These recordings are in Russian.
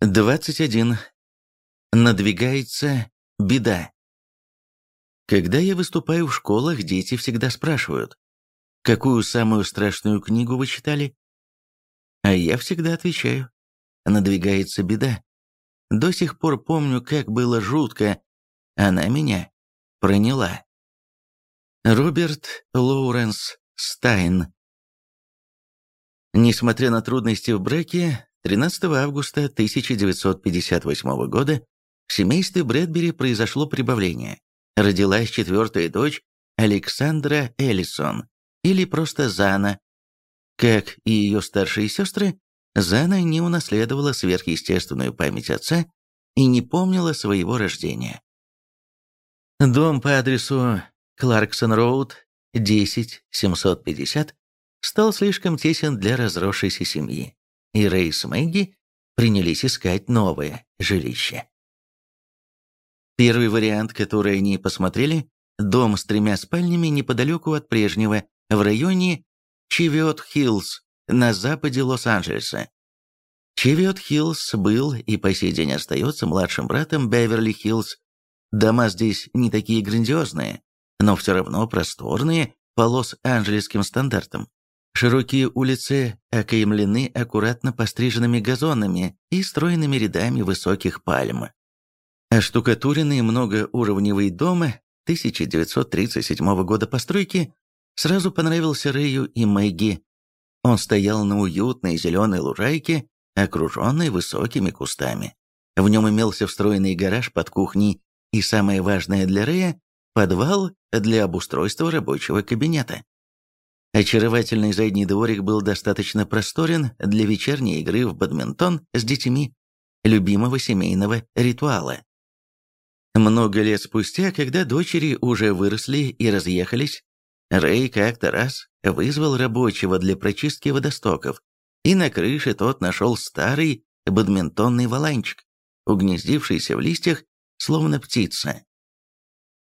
21. Надвигается беда. Когда я выступаю в школах, дети всегда спрашивают, какую самую страшную книгу вы читали? А я всегда отвечаю, надвигается беда. До сих пор помню, как было жутко. Она меня проняла. Роберт Лоуренс Стайн Несмотря на трудности в браке, 13 августа 1958 года в семействе Брэдбери произошло прибавление. Родилась четвертая дочь Александра Эллисон, или просто Зана. Как и ее старшие сестры, Зана не унаследовала сверхъестественную память отца и не помнила своего рождения. Дом по адресу Кларксон-Роуд, 10750, стал слишком тесен для разросшейся семьи и Рэй с Мэгги принялись искать новое жилище. Первый вариант, который они посмотрели, дом с тремя спальнями неподалеку от прежнего, в районе Чивиот-Хиллз на западе Лос-Анджелеса. Чивиот-Хиллз был и по сей день остается младшим братом Беверли-Хиллз. Дома здесь не такие грандиозные, но все равно просторные по лос-анджелесским стандартам. Широкие улицы окаймлены аккуратно постриженными газонами и стройными рядами высоких пальм. Оштукатуренный многоуровневый дом 1937 года постройки сразу понравился Рэю и Мэгги. Он стоял на уютной зеленой лужайке, окруженной высокими кустами. В нем имелся встроенный гараж под кухней и, самое важное для Рэя, подвал для обустройства рабочего кабинета. Очаровательный задний дворик был достаточно просторен для вечерней игры в бадминтон с детьми, любимого семейного ритуала. Много лет спустя, когда дочери уже выросли и разъехались, Рэй как-то раз вызвал рабочего для прочистки водостоков, и на крыше тот нашел старый бадминтонный валанчик, угнездившийся в листьях, словно птица.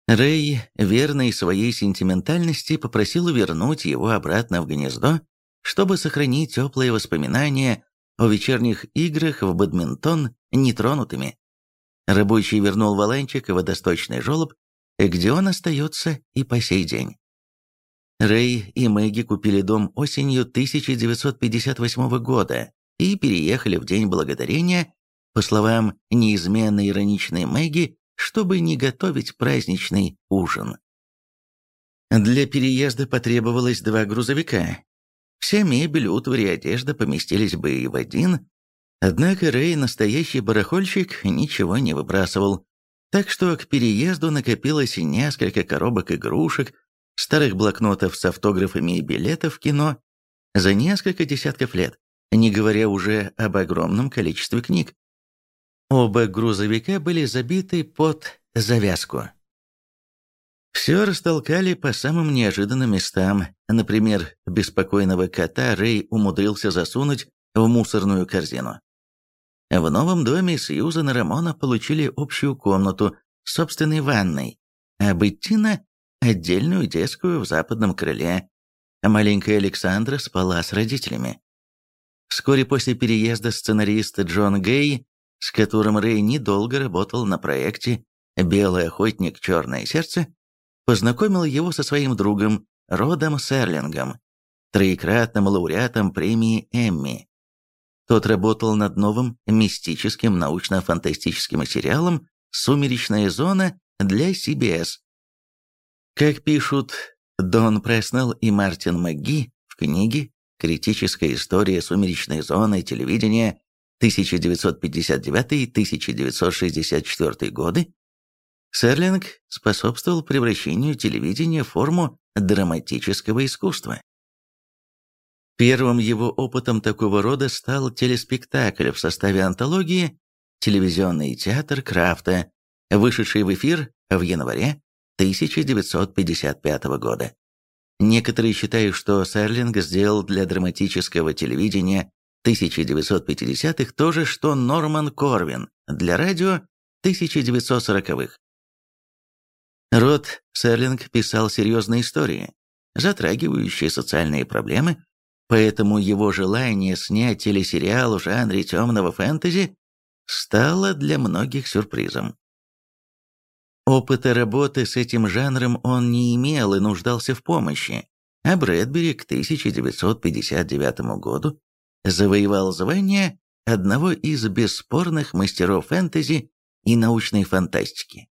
Рэй, верный своей сентиментальности, попросил вернуть его обратно в гнездо, чтобы сохранить теплые воспоминания о вечерних играх в бадминтон нетронутыми. Рабочий вернул Валанчик в водосточный желоб, где он остается и по сей день. Рэй и Мэгги купили дом осенью 1958 года и переехали в День Благодарения, по словам неизменно ироничной Мэгги, чтобы не готовить праздничный ужин. Для переезда потребовалось два грузовика. Вся мебель, утварь и одежда поместились бы и в один, однако Рэй, настоящий барахольщик, ничего не выбрасывал, так что к переезду накопилось несколько коробок игрушек, старых блокнотов с автографами и билетов в кино за несколько десятков лет, не говоря уже об огромном количестве книг. Оба грузовика были забиты под завязку. Все растолкали по самым неожиданным местам. Например, беспокойного кота Рэй умудрился засунуть в мусорную корзину. В новом доме Сьюзан и Рамона получили общую комнату собственной ванной, а Беттина – отдельную детскую в западном крыле. Маленькая Александра спала с родителями. Вскоре после переезда сценарист Джон Гей с которым Рэй недолго работал на проекте «Белый охотник. Черное сердце», познакомил его со своим другом Родом Серлингом, троекратным лауреатом премии Эмми. Тот работал над новым мистическим научно-фантастическим сериалом «Сумеречная зона» для CBS. Как пишут Дон Преснелл и Мартин МcГи в книге «Критическая история сумеречной зоны телевидения» 1959-1964 годы, Серлинг способствовал превращению телевидения в форму драматического искусства. Первым его опытом такого рода стал телеспектакль в составе антологии «Телевизионный театр Крафта», вышедший в эфир в январе 1955 года. Некоторые считают, что Серлинг сделал для драматического телевидения 1950-х то же, что Норман Корвин для радио 1940-х. Рот Серлинг писал серьезные истории, затрагивающие социальные проблемы, поэтому его желание снять телесериал в жанре темного фэнтези стало для многих сюрпризом. Опыта работы с этим жанром он не имел и нуждался в помощи, а Брэдбери к 1959 году завоевал звание одного из бесспорных мастеров фэнтези и научной фантастики.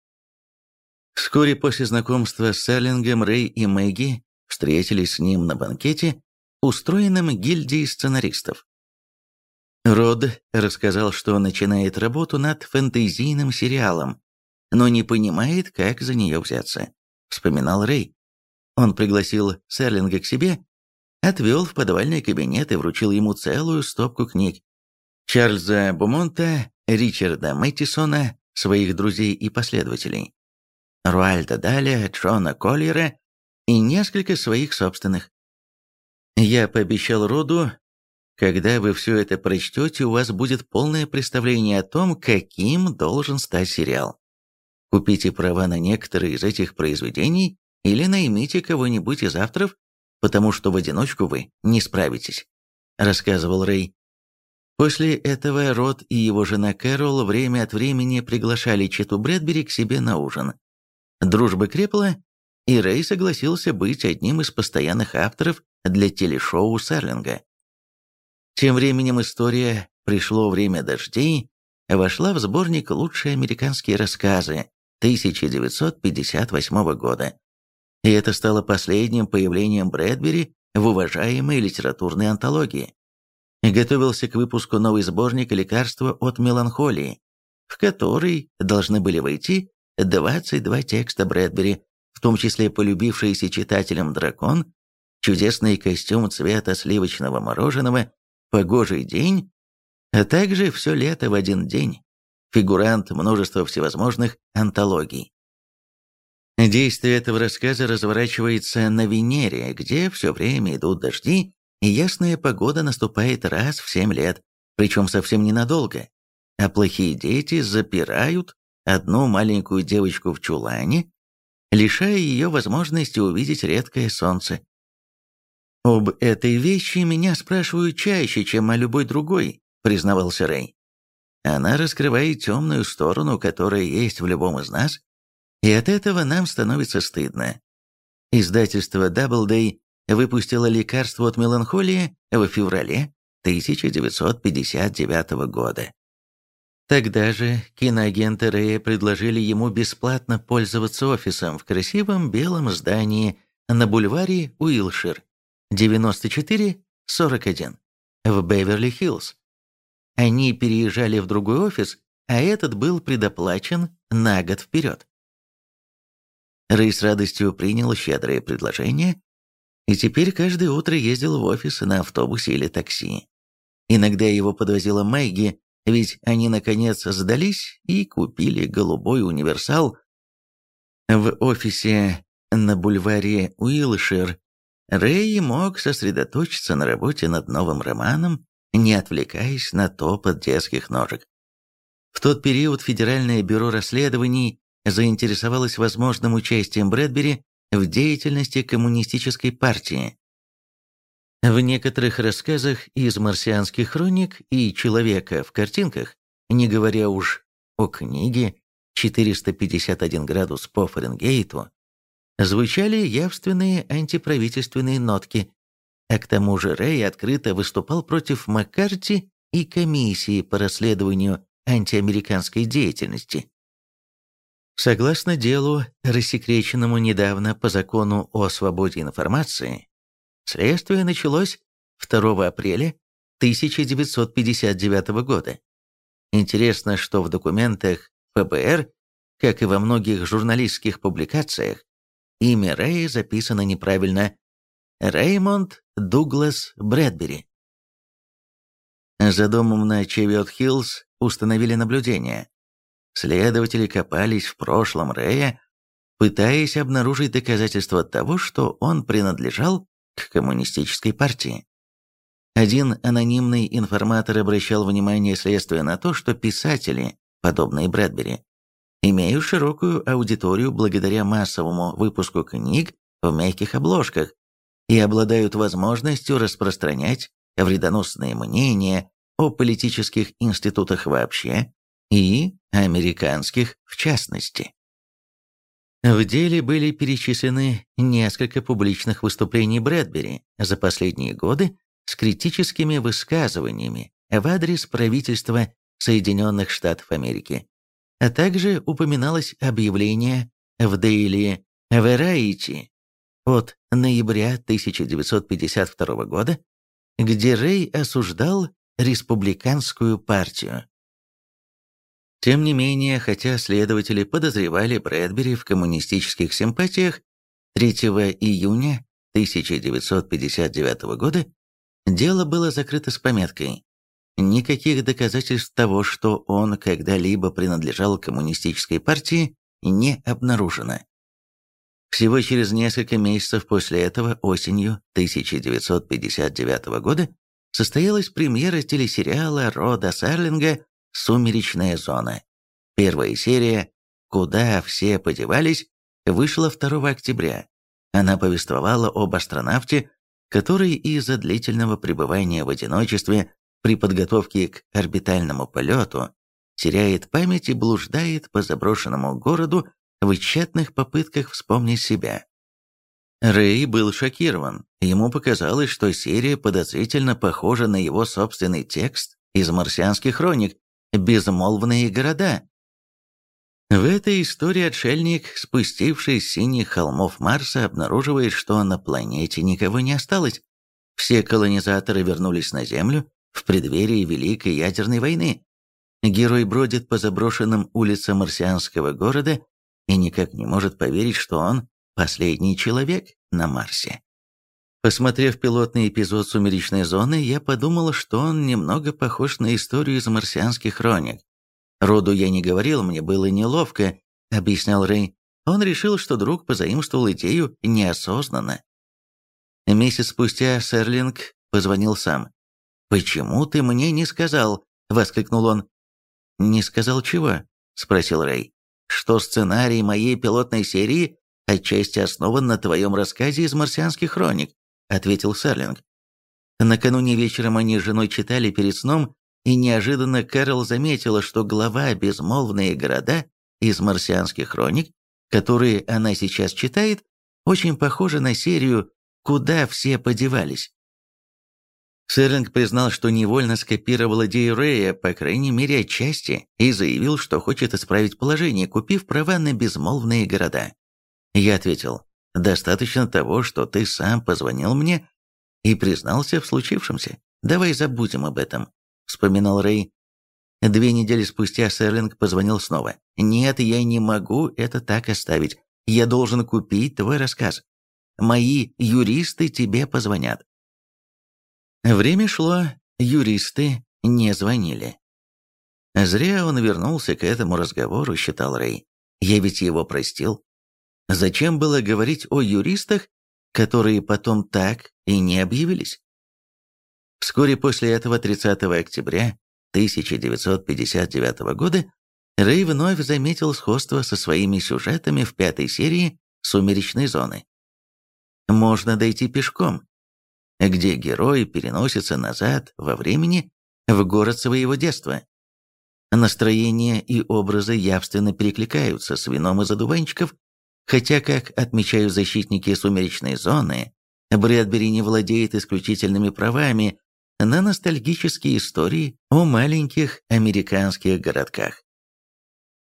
Вскоре после знакомства с Серлингом Рэй и Мэгги встретились с ним на банкете, устроенном гильдией сценаристов. Род рассказал, что начинает работу над фэнтезийным сериалом, но не понимает, как за нее взяться, вспоминал Рэй. Он пригласил Серлинга к себе, отвел в подвальный кабинет и вручил ему целую стопку книг. Чарльза Бумонта, Ричарда Мэттисона, своих друзей и последователей, Руальда Даля, Джона Коллера и несколько своих собственных. Я пообещал Роду, когда вы все это прочтете, у вас будет полное представление о том, каким должен стать сериал. Купите права на некоторые из этих произведений или наймите кого-нибудь из авторов, потому что в одиночку вы не справитесь», — рассказывал Рэй. После этого Рот и его жена Кэрол время от времени приглашали Читу Брэдбери к себе на ужин. Дружба крепла, и Рэй согласился быть одним из постоянных авторов для телешоу Сарлинга. Тем временем история «Пришло время дождей» вошла в сборник «Лучшие американские рассказы» 1958 года. И это стало последним появлением Брэдбери в уважаемой литературной антологии. Готовился к выпуску новый сборник «Лекарства от меланхолии», в который должны были войти 22 текста Брэдбери, в том числе полюбившийся читателям «Дракон», чудесный костюм цвета сливочного мороженого, погожий день, а также «Все лето в один день», фигурант множества всевозможных антологий. Действие этого рассказа разворачивается на Венере, где все время идут дожди, и ясная погода наступает раз в семь лет, причем совсем ненадолго, а плохие дети запирают одну маленькую девочку в чулане, лишая ее возможности увидеть редкое солнце. «Об этой вещи меня спрашивают чаще, чем о любой другой», — признавался Рэй. Она раскрывает темную сторону, которая есть в любом из нас, и от этого нам становится стыдно. Издательство Doubleday выпустило лекарство от меланхолии в феврале 1959 года. Тогда же киноагенты Рэя предложили ему бесплатно пользоваться офисом в красивом белом здании на бульваре Уилшир, 94-41, в Беверли-Хиллз. Они переезжали в другой офис, а этот был предоплачен на год вперед. Рэй с радостью принял щедрое предложение и теперь каждое утро ездил в офис на автобусе или такси. Иногда его подвозила Мэгги, ведь они наконец сдались и купили голубой универсал. В офисе на бульваре Уилшир Рэй мог сосредоточиться на работе над новым романом, не отвлекаясь на топот детских ножек. В тот период Федеральное бюро расследований заинтересовалось возможным участием Брэдбери в деятельности коммунистической партии. В некоторых рассказах из «Марсианских хроник» и «Человека в картинках», не говоря уж о книге «451 градус по Фаренгейту», звучали явственные антиправительственные нотки, а к тому же Рэй открыто выступал против Маккарти и комиссии по расследованию антиамериканской деятельности. Согласно делу, рассекреченному недавно по закону о свободе информации, следствие началось 2 апреля 1959 года. Интересно, что в документах ФБР, как и во многих журналистских публикациях, имя Рэя записано неправильно Реймонд Дуглас Брэдбери. За домом на Чевиот-Хиллз установили наблюдение. Следователи копались в прошлом Рэя, пытаясь обнаружить доказательства того, что он принадлежал к коммунистической партии. Один анонимный информатор обращал внимание следствия на то, что писатели, подобные Брэдбери, имеют широкую аудиторию благодаря массовому выпуску книг в мягких обложках, и обладают возможностью распространять вредоносные мнения о политических институтах вообще и американских в частности. В деле были перечислены несколько публичных выступлений Брэдбери за последние годы с критическими высказываниями в адрес правительства Соединенных Штатов Америки, а также упоминалось объявление в Daily Variety от ноября 1952 года, где Рэй осуждал республиканскую партию. Тем не менее, хотя следователи подозревали Брэдбери в коммунистических симпатиях, 3 июня 1959 года дело было закрыто с пометкой «Никаких доказательств того, что он когда-либо принадлежал коммунистической партии, не обнаружено». Всего через несколько месяцев после этого, осенью 1959 года, состоялась премьера телесериала Рода Сарлинга «Сумеречная зона». Первая серия «Куда все подевались» вышла 2 октября. Она повествовала об астронавте, который из-за длительного пребывания в одиночестве при подготовке к орбитальному полету теряет память и блуждает по заброшенному городу в тщетных попытках вспомнить себя. Рэй был шокирован. Ему показалось, что серия подозрительно похожа на его собственный текст из «Марсианских хроник», безмолвные города. В этой истории отшельник, спустившись с синих холмов Марса, обнаруживает, что на планете никого не осталось. Все колонизаторы вернулись на Землю в преддверии Великой ядерной войны. Герой бродит по заброшенным улицам марсианского города и никак не может поверить, что он последний человек на Марсе. Посмотрев пилотный эпизод «Сумеречной зоны», я подумал, что он немного похож на историю из марсианских хроник. Роду я не говорил, мне было неловко, объяснял Рэй. Он решил, что друг позаимствовал идею неосознанно. Месяц спустя Серлинг позвонил сам. «Почему ты мне не сказал?» — воскликнул он. «Не сказал чего?» — спросил Рэй. «Что сценарий моей пилотной серии отчасти основан на твоем рассказе из марсианских хроник. — ответил Сарлинг. Накануне вечером они с женой читали перед сном, и неожиданно Кэрол заметила, что глава «Безмолвные города» из марсианских хроник, которые она сейчас читает, очень похожа на серию «Куда все подевались». Серлинг признал, что невольно скопировал идею Рэя, по крайней мере отчасти, и заявил, что хочет исправить положение, купив права на безмолвные города. Я ответил, Достаточно того, что ты сам позвонил мне и признался в случившемся. Давай забудем об этом», — вспоминал Рэй. Две недели спустя Серлинг позвонил снова. «Нет, я не могу это так оставить. Я должен купить твой рассказ. Мои юристы тебе позвонят». Время шло, юристы не звонили. Зря он вернулся к этому разговору, считал Рэй. Я ведь его простил. Зачем было говорить о юристах, которые потом так и не объявились? Вскоре после этого, 30 октября 1959 года, Рэй вновь заметил сходство со своими сюжетами в пятой серии «Сумеречной зоны». Можно дойти пешком, где герой переносится назад во времени в город своего детства. Настроения и образы явственно перекликаются с вином из одуванчиков Хотя, как отмечают защитники сумеречной зоны, Брэдбери не владеет исключительными правами на ностальгические истории о маленьких американских городках.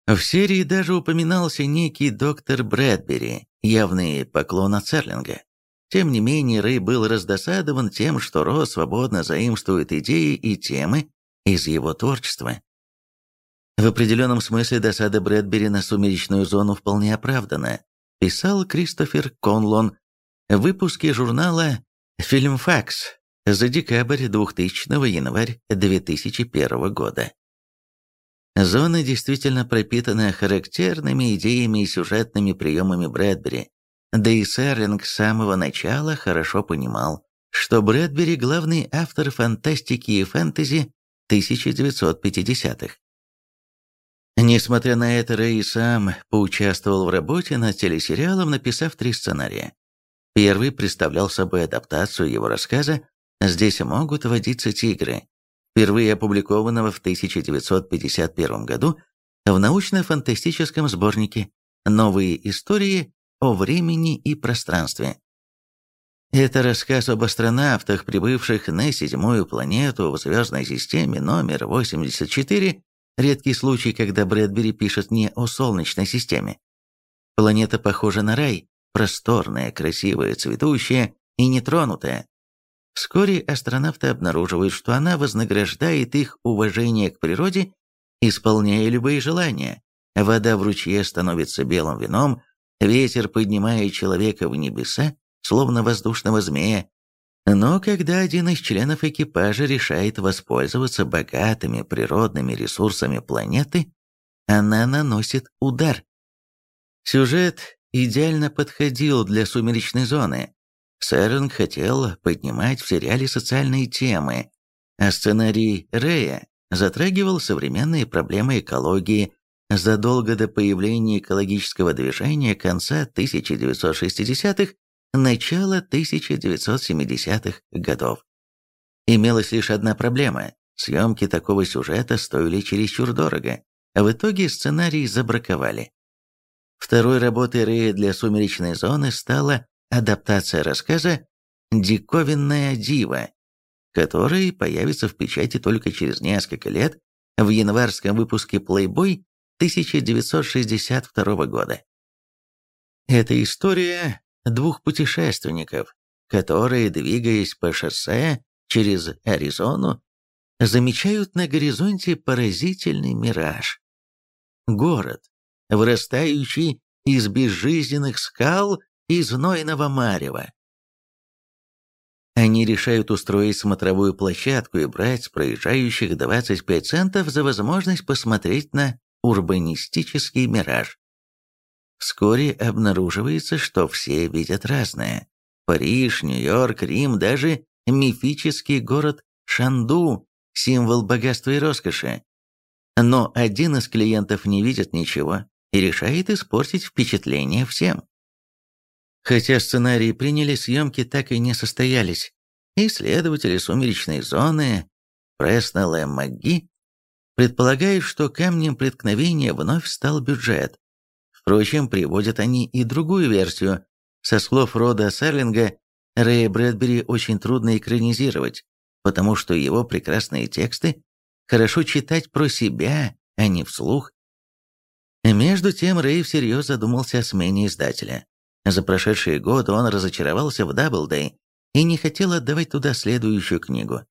В серии даже упоминался некий доктор Брэдбери, явный поклон от Серлинга. Тем не менее, Рэй был раздосадован тем, что Ро свободно заимствует идеи и темы из его творчества. В определенном смысле досада Брэдбери на сумеречную зону вполне оправдана писал Кристофер Конлон в выпуске журнала «Фильмфакс» за декабрь 2000 январь 2001 года. Зона действительно пропитана характерными идеями и сюжетными приемами Брэдбери, да и Серлинг с самого начала хорошо понимал, что Брэдбери – главный автор фантастики и фэнтези 1950-х. Несмотря на это, Рэй сам поучаствовал в работе над телесериалом, написав три сценария. Первый представлял собой адаптацию его рассказа «Здесь могут водиться тигры». Впервые опубликованного в 1951 году в научно-фантастическом сборнике «Новые истории о времени и пространстве». Это рассказ об астронавтах, прибывших на седьмую планету в звездной системе номер 84, редкий случай, когда Брэдбери пишет не о Солнечной системе. Планета похожа на рай, просторная, красивая, цветущая и нетронутая. Вскоре астронавты обнаруживают, что она вознаграждает их уважение к природе, исполняя любые желания. Вода в ручье становится белым вином, ветер поднимает человека в небеса, словно воздушного змея. Но когда один из членов экипажа решает воспользоваться богатыми природными ресурсами планеты, она наносит удар. Сюжет идеально подходил для сумеречной зоны. Сэринг хотел поднимать в сериале социальные темы, а сценарий Рэя затрагивал современные проблемы экологии задолго до появления экологического движения конца 1960-х начала 1970-х годов. Имелась лишь одна проблема – съемки такого сюжета стоили чересчур дорого, а в итоге сценарий забраковали. Второй работой Рэя для «Сумеречной зоны» стала адаптация рассказа «Диковинная дива», который появится в печати только через несколько лет в январском выпуске Playboy 1962 года. Эта история двух путешественников, которые, двигаясь по шоссе через Аризону, замечают на горизонте поразительный мираж. Город, вырастающий из безжизненных скал и знойного марева. Они решают устроить смотровую площадку и брать с проезжающих 25 центов за возможность посмотреть на урбанистический мираж. Вскоре обнаруживается, что все видят разное. Париж, Нью-Йорк, Рим, даже мифический город Шанду – символ богатства и роскоши. Но один из клиентов не видит ничего и решает испортить впечатление всем. Хотя сценарии приняли, съемки так и не состоялись. Исследователи сумеречной зоны Преснелл МакГи предполагают, что камнем преткновения вновь стал бюджет. Впрочем, приводят они и другую версию. Со слов Рода Сарлинга, Рэя Брэдбери очень трудно экранизировать, потому что его прекрасные тексты хорошо читать про себя, а не вслух. Между тем Рэй всерьез задумался о смене издателя. За прошедшие годы он разочаровался в Doubleday и не хотел отдавать туда следующую книгу.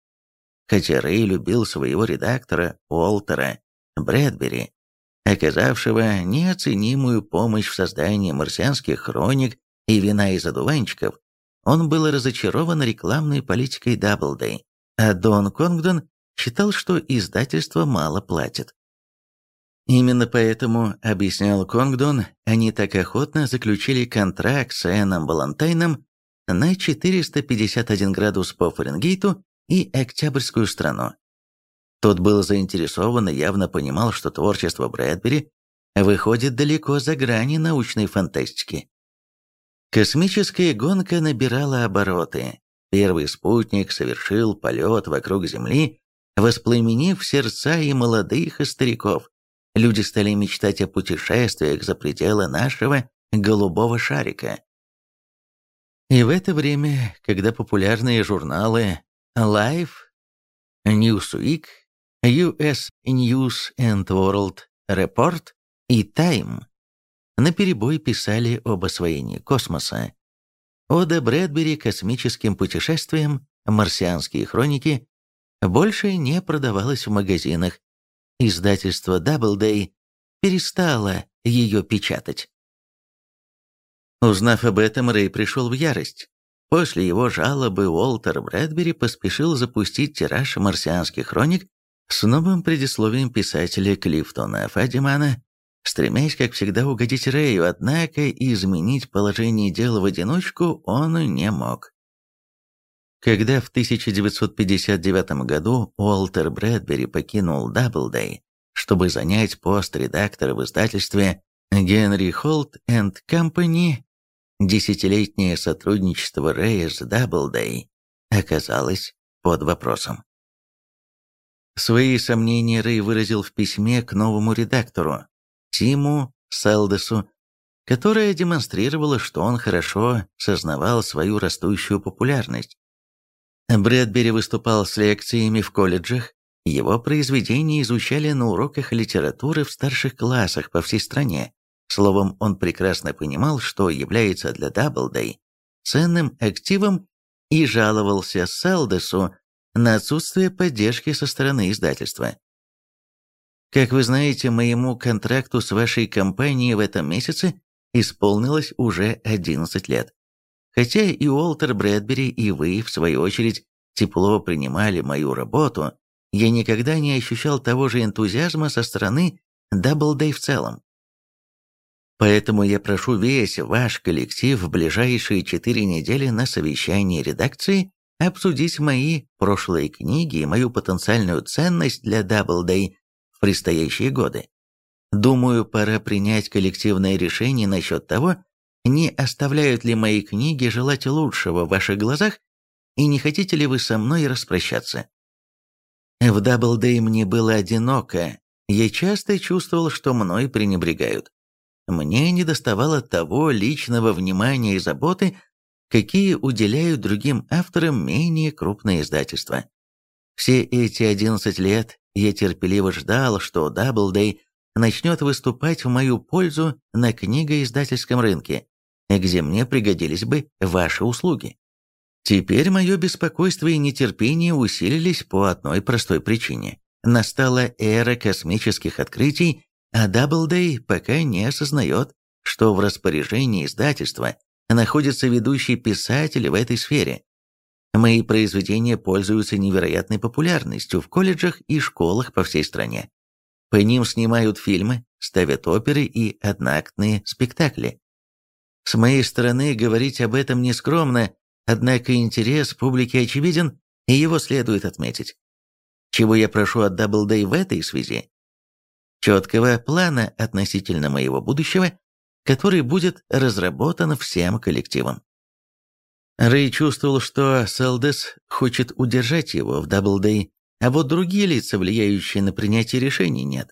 Хотя Рэй любил своего редактора Уолтера Брэдбери, оказавшего неоценимую помощь в создании марсианских хроник и вина из одуванчиков, он был разочарован рекламной политикой Doubleday, а Дон Конгдон считал, что издательство мало платит. Именно поэтому, объяснял Конгдон, они так охотно заключили контракт с Эном Балантайном на 451 градус по Фаренгейту и Октябрьскую страну. Тот был заинтересован и явно понимал, что творчество Брэдбери выходит далеко за грани научной фантастики. Космическая гонка набирала обороты. Первый спутник совершил полет вокруг Земли, воспламенив сердца и молодых, и стариков люди стали мечтать о путешествиях за пределы нашего голубого шарика. И в это время, когда популярные журналы Life, Newsweek, US News and World Report и Time наперебой писали об освоении космоса, Ода Брэдбери космическим путешествиям, марсианские хроники больше не продавалась в магазинах, издательство Doubleday перестало ее печатать. Узнав об этом, Рэй пришел в ярость. После его жалобы Уолтер Брэдбери поспешил запустить тираж марсианских хроник с новым предисловием писателя Клифтона Фадимана, стремясь, как всегда, угодить Рэю, однако изменить положение дела в одиночку он не мог. Когда в 1959 году Уолтер Брэдбери покинул Doubleday, чтобы занять пост редактора в издательстве Henry Holt and Company, десятилетнее сотрудничество Рэя с Doubleday оказалось под вопросом. Свои сомнения Рэй выразил в письме к новому редактору, Тиму Селдесу, которое демонстрировало, что он хорошо сознавал свою растущую популярность. Брэдбери выступал с лекциями в колледжах, его произведения изучали на уроках литературы в старших классах по всей стране. Словом, он прекрасно понимал, что является для Даблдей ценным активом и жаловался Селдесу на отсутствие поддержки со стороны издательства. Как вы знаете, моему контракту с вашей компанией в этом месяце исполнилось уже 11 лет. Хотя и Уолтер Брэдбери, и вы, в свою очередь, тепло принимали мою работу, я никогда не ощущал того же энтузиазма со стороны Doubleday в целом. Поэтому я прошу весь ваш коллектив в ближайшие четыре недели на совещании редакции обсудить мои прошлые книги и мою потенциальную ценность для Doubleday в предстоящие годы. Думаю, пора принять коллективное решение насчет того, не оставляют ли мои книги желать лучшего в ваших глазах, и не хотите ли вы со мной распрощаться. В Doubleday мне было одиноко, я часто чувствовал, что мной пренебрегают. Мне недоставало того личного внимания и заботы, какие уделяют другим авторам менее крупные издательства. Все эти 11 лет я терпеливо ждал, что Doubleday начнет выступать в мою пользу на книгоиздательском рынке, где мне пригодились бы ваши услуги. Теперь мое беспокойство и нетерпение усилились по одной простой причине. Настала эра космических открытий, а Даблдей пока не осознает, что в распоряжении издательства находится ведущий писатель в этой сфере. Мои произведения пользуются невероятной популярностью в колледжах и школах по всей стране. По ним снимают фильмы, ставят оперы и одноактные спектакли. С моей стороны говорить об этом нескромно, однако интерес публики очевиден, и его следует отметить. Чего я прошу от Doubleday в этой связи? четкого плана относительно моего будущего, который будет разработан всем коллективом. Рэй чувствовал, что Селдес хочет удержать его в Даблдей, а вот другие лица, влияющие на принятие решений, нет.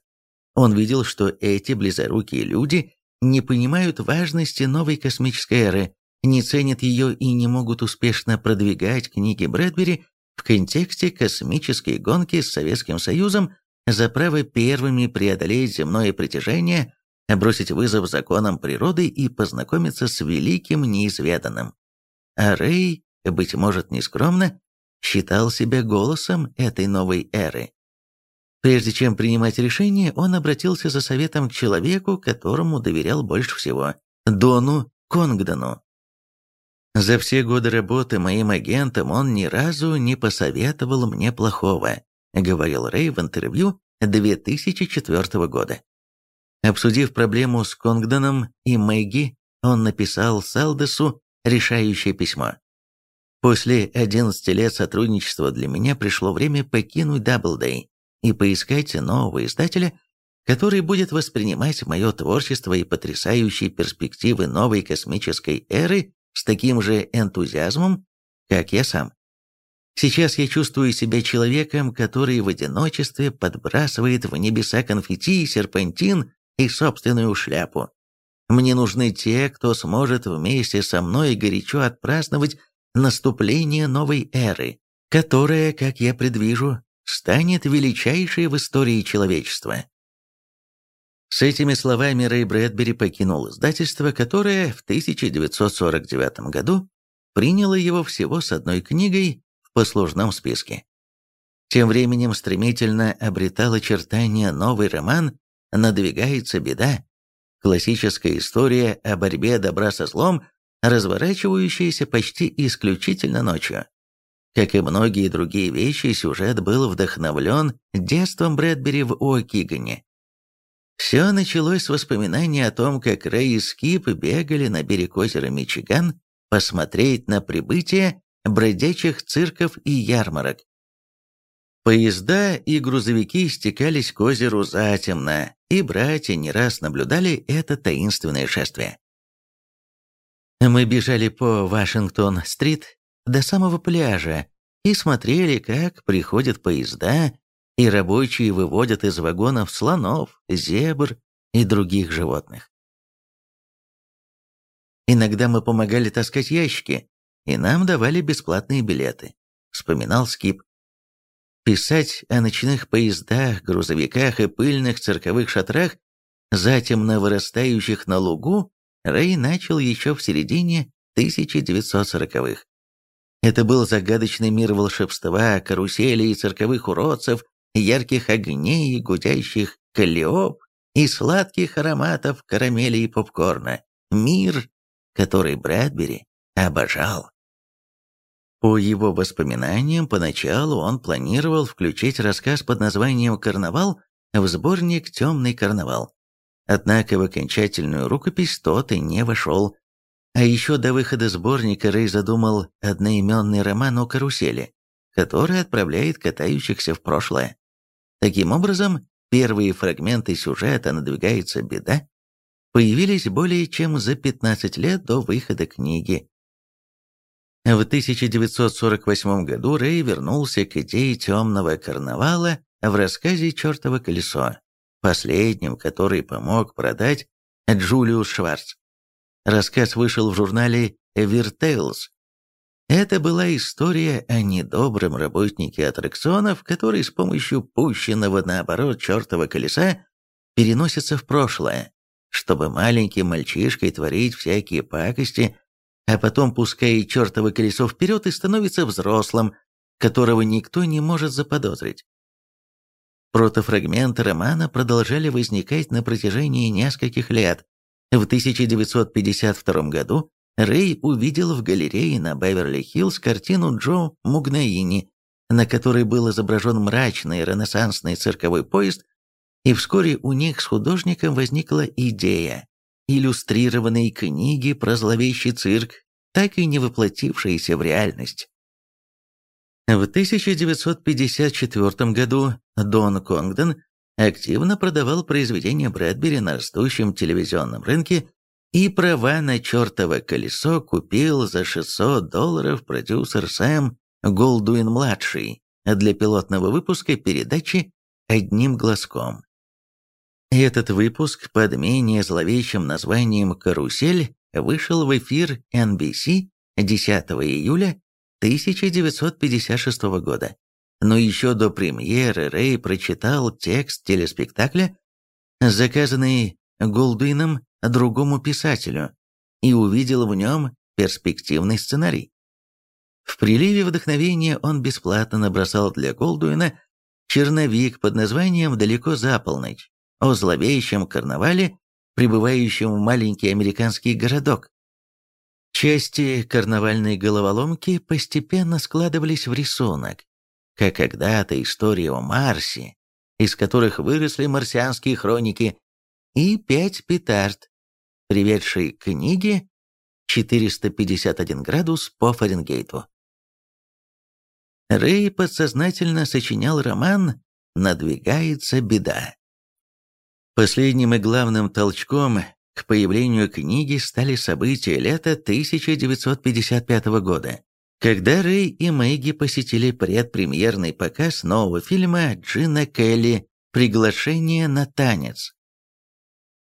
Он видел, что эти близорукие люди не понимают важности новой космической эры, не ценят ее и не могут успешно продвигать книги Брэдбери в контексте космической гонки с Советским Союзом за право первыми преодолеть земное притяжение, бросить вызов законам природы и познакомиться с великим неизведанным. А Рэй, быть может нескромно, считал себя голосом этой новой эры. Прежде чем принимать решение, он обратился за советом к человеку, которому доверял больше всего – Дону Конгдону. За все годы работы моим агентом он ни разу не посоветовал мне плохого, говорил Рэй в интервью 2004 года. Обсудив проблему с Конгдоном и Мэгги, он написал Салдесу решающее письмо. После 11 лет сотрудничества для меня пришло время покинуть Даблдей и поискать нового издателя, который будет воспринимать мое творчество и потрясающие перспективы новой космической эры с таким же энтузиазмом, как я сам. Сейчас я чувствую себя человеком, который в одиночестве подбрасывает в небеса конфетти, серпантин и собственную шляпу. Мне нужны те, кто сможет вместе со мной горячо отпраздновать наступление новой эры, которая, как я предвижу, станет величайшей в истории человечества. С этими словами Рэй Брэдбери покинул издательство, которое в 1949 году приняло его всего с одной книгой послужном списке. Тем временем стремительно обретал очертания новый роман «Надвигается беда», классическая история о борьбе добра со злом, разворачивающаяся почти исключительно ночью. Как и многие другие вещи, сюжет был вдохновлен детством Брэдбери в О'Кигане. Все началось с воспоминаний о том, как Рэй и Скип бегали на берег озера Мичиган посмотреть на прибытие бродячих цирков и ярмарок. Поезда и грузовики стекались к озеру затемно, и братья не раз наблюдали это таинственное шествие. Мы бежали по Вашингтон-стрит до самого пляжа и смотрели, как приходят поезда, и рабочие выводят из вагонов слонов, зебр и других животных. Иногда мы помогали таскать ящики, и нам давали бесплатные билеты, вспоминал Скип. Писать о ночных поездах, грузовиках и пыльных цирковых шатрах, затемно вырастающих на лугу, Рэй начал еще в середине 1940-х. Это был загадочный мир волшебства, каруселей и цирковых уродцев, ярких огней и гудящих калиоп и сладких ароматов карамели и попкорна. Мир, который Брэдбери обожал. По его воспоминаниям, поначалу он планировал включить рассказ под названием «Карнавал» в сборник «Темный карнавал». Однако в окончательную рукопись тот и не вошел. А еще до выхода сборника Рэй задумал одноименный роман о карусели, который отправляет катающихся в прошлое. Таким образом, первые фрагменты сюжета «Надвигается беда» появились более чем за 15 лет до выхода книги. В 1948 году Рэй вернулся к идее темного карнавала в рассказе «Чертово колесо», последним, который помог продать Джулиус Шварц. Рассказ вышел в журнале «Виртейлс», это была история о недобром работнике аттракционов, который с помощью пущенного наоборот чертова колеса переносится в прошлое, чтобы маленьким мальчишкой творить всякие пакости, а потом пускает чертово колесо вперед и становится взрослым, которого никто не может заподозрить. Протофрагменты романа продолжали возникать на протяжении нескольких лет. В 1952 году Рэй увидел в галерее на Беверли-Хиллз картину Джо Мугнаини, на которой был изображен мрачный ренессансный цирковой поезд, и вскоре у них с художником возникла идея иллюстрированной книги про зловещий цирк, так и не воплотившейся в реальность. В 1954 году Дон Конгден активно продавал произведения Брэдбери на растущем телевизионном рынке и права на чертово колесо купил за 600 долларов продюсер Сэм Голдуин-младший для пилотного выпуска передачи «Одним глазком». Этот выпуск под менее зловещим названием «Карусель» вышел в эфир NBC 10 июля 1956 года. Но еще до премьеры Рэй прочитал текст телеспектакля, заказанный Голдуином другому писателю и увидел в нем перспективный сценарий. В приливе вдохновения он бесплатно набросал для Голдуина черновик под названием «Далеко за полночь» о зловещем карнавале, прибывающем в маленький американский городок. Части карнавальной головоломки постепенно складывались в рисунок, как когда-то история о Марсе, из которых выросли марсианские хроники, и пять петард, приведший к книге 451 градус по Фаренгейту. Рэй подсознательно сочинял роман «Надвигается беда». Последним и главным толчком к появлению книги стали события лета 1955 года, когда Рэй и Мэгги посетили предпремьерный показ нового фильма Джина Келли «Приглашение на танец».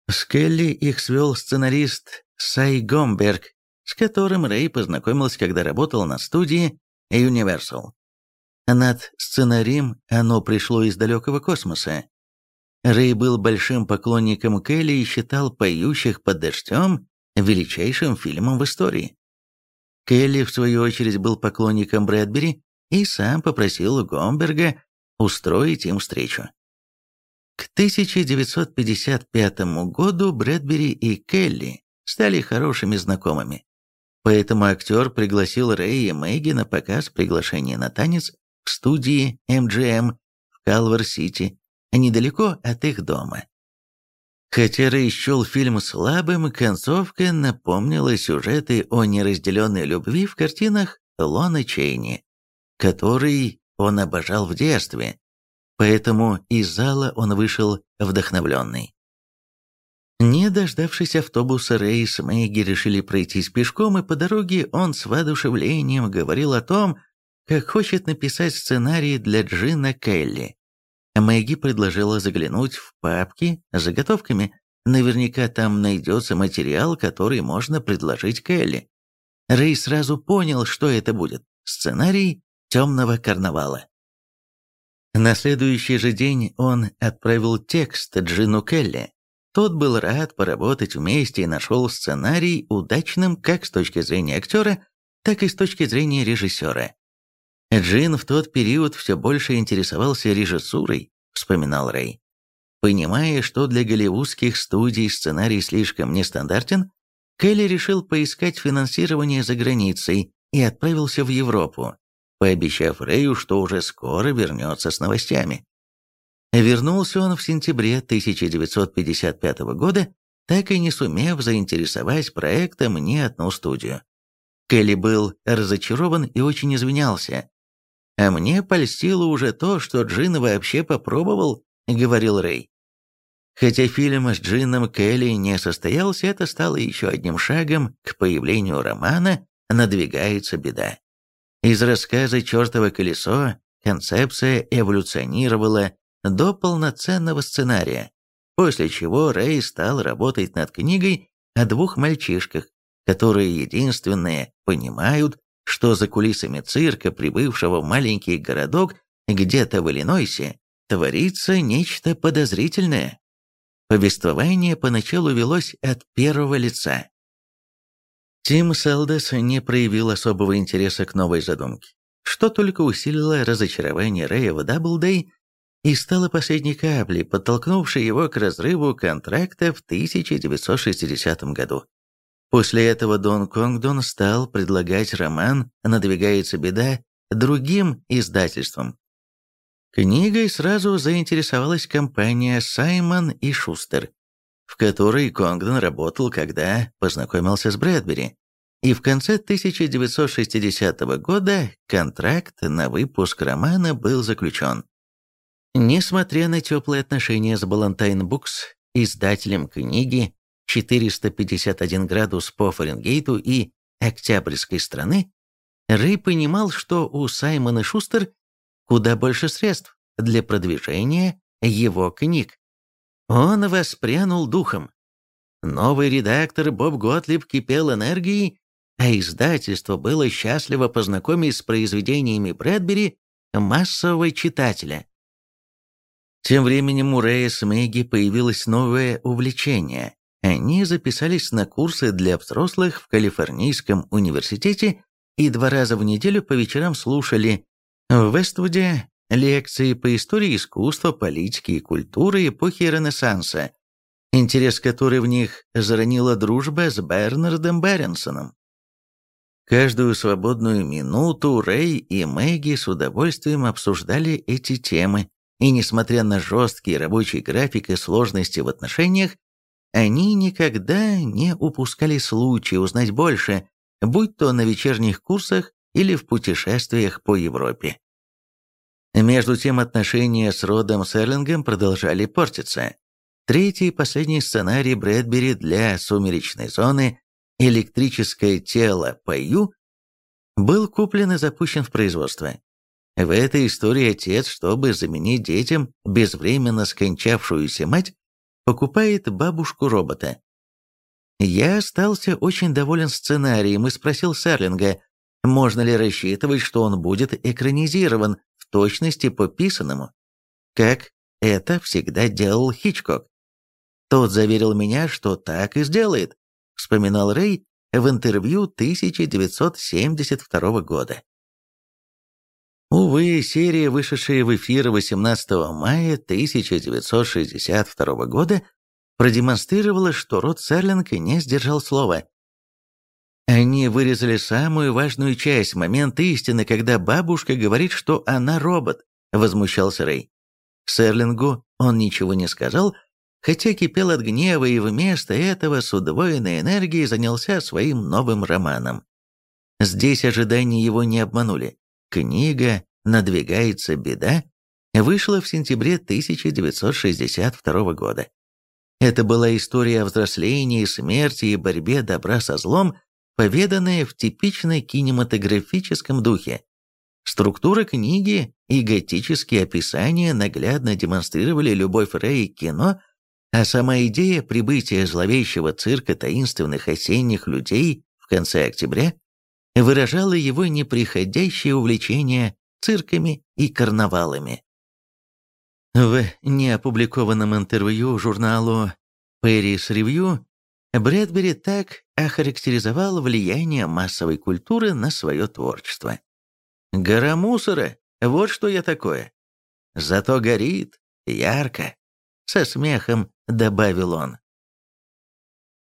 С Келли их свел сценарист Сай Гомберг, с которым Рэй познакомился, когда работал на студии Universal. Над сценарием оно пришло из далекого космоса. Рэй был большим поклонником Келли и считал «Поющих под дождем» величайшим фильмом в истории. Келли, в свою очередь, был поклонником Брэдбери и сам попросил Гомберга устроить им встречу. К 1955 году Брэдбери и Келли стали хорошими знакомыми. Поэтому актер пригласил Рэя и Мэгги на показ приглашения на танец в студии MGM в Калвар-Сити, недалеко от их дома. Хотя Рэй счел фильм слабым, концовка напомнила сюжеты о неразделенной любви в картинах Лона Чейни, который он обожал в детстве, поэтому из зала он вышел вдохновленный. Не дождавшись автобуса, Рэй с Мэгги решили пройтись пешком, и по дороге он с воодушевлением говорил о том, как хочет написать сценарий для Джина Келли. Мэгги предложила заглянуть в папки с заготовками. Наверняка там найдется материал, который можно предложить Келли. Рэй сразу понял, что это будет. Сценарий «Темного карнавала». На следующий же день он отправил текст Джину Келли. Тот был рад поработать вместе и нашел сценарий удачным как с точки зрения актера, так и с точки зрения режиссера. Джин в тот период все больше интересовался режиссурой, вспоминал Рэй. Понимая, что для голливудских студий сценарий слишком нестандартен, Келли решил поискать финансирование за границей и отправился в Европу, пообещав Рэю, что уже скоро вернется с новостями. Вернулся он в сентябре 1955 года, так и не сумев заинтересовать проектом ни одну студию. Келли был разочарован и очень извинялся. «А мне польстило уже то, что Джин вообще попробовал», — говорил Рэй. Хотя фильм с Джином Келли не состоялся, это стало еще одним шагом к появлению романа «Надвигается беда». Из рассказа «Чертово колесо» концепция эволюционировала до полноценного сценария, после чего Рэй стал работать над книгой о двух мальчишках, которые единственные понимают, что за кулисами цирка, прибывшего в маленький городок где-то в Иллинойсе, творится нечто подозрительное. Повествование поначалу велось от первого лица, Тим Селдес не проявил особого интереса к новой задумке, что только усилило разочарование Рэя в Даблдей и стало последней каплей, подтолкнувшей его к разрыву контракта в 1960 году. После этого Дон Конгдон стал предлагать роман «Надвигается беда» другим издательствам. Книгой сразу заинтересовалась компания «Саймон и Шустер», в которой Конгдон работал, когда познакомился с Брэдбери, и в конце 1960 года контракт на выпуск романа был заключен. Несмотря на теплые отношения с Балантайн Букс, издателем книги «451 градус по Фаренгейту» и «Октябрьской страны», Рэй понимал, что у Саймона Шустер куда больше средств для продвижения его книг. Он воспрянул духом. Новый редактор Боб Готлиб кипел энергией, а издательство было счастливо познакомить с произведениями Брэдбери массового читателя. Тем временем у Рэя с Мэгги появилось новое увлечение. Они записались на курсы для взрослых в Калифорнийском университете и два раза в неделю по вечерам слушали в Вествуде лекции по истории искусства, политики и культуры эпохи Ренессанса, интерес которой в них заронила дружба с Бернардом Беренсоном. Каждую свободную минуту Рэй и Мэгги с удовольствием обсуждали эти темы, и несмотря на жесткий рабочий график и сложности в отношениях, они никогда не упускали случая узнать больше, будь то на вечерних курсах или в путешествиях по Европе. Между тем отношения с Родом Серлингом продолжали портиться. Третий и последний сценарий Брэдбери для «Сумеречной зоны» «Электрическое тело Пою» был куплен и запущен в производство. В этой истории отец, чтобы заменить детям безвременно скончавшуюся мать, покупает бабушку-робота. Я остался очень доволен сценарием и спросил Серлинга, можно ли рассчитывать, что он будет экранизирован точности по писанному, как это всегда делал Хичкок. Тот заверил меня, что так и сделает, вспоминал Рэй в интервью 1972 года. Увы, серия, вышедшая в эфир 18 мая 1962 года, продемонстрировала, что Род Серлинг не сдержал слова. Они вырезали самую важную часть, момент истины, когда бабушка говорит, что она робот, возмущался Рэй. Серлингу он ничего не сказал, хотя кипел от гнева и вместо этого с удвоенной энергией занялся своим новым романом. Здесь ожидания его не обманули. Книга «Надвигается беда» вышла в сентябре 1962 года. Это была история о взрослении, смерти и борьбе добра со злом, поведанное в типичной кинематографическом духе. Структура книги и готические описания наглядно демонстрировали любовь Рэя к кино, а сама идея прибытия зловещего цирка таинственных осенних людей в конце октября выражала его неприходящее увлечение цирками и карнавалами. В неопубликованном интервью журналу Paris Review Брэдбери так охарактеризовал влияние массовой культуры на свое творчество. «Гора мусора, вот что я такое. Зато горит, ярко», — со смехом добавил он.